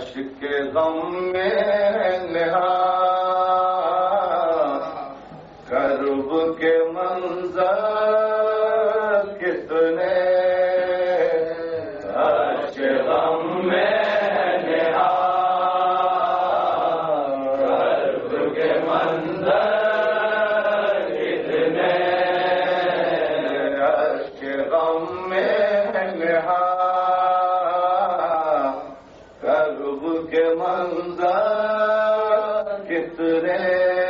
اشک کے غم میں نہا کتنے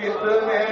کتنے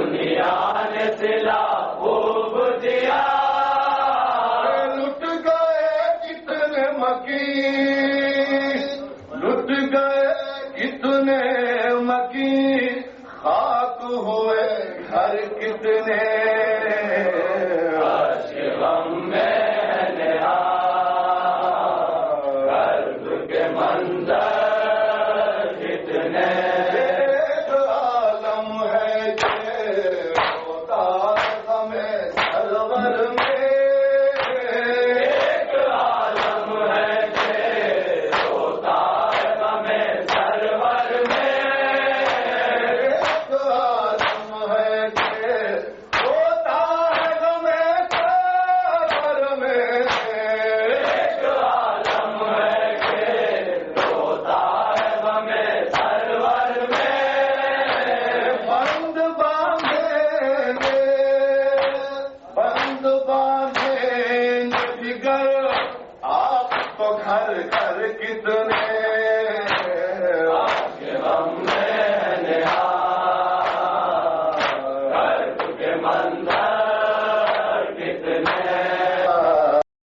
دنیا نے سلا کتنے مکی لٹ گئے کتنے مکی خاک ہوئے گھر کتنے؟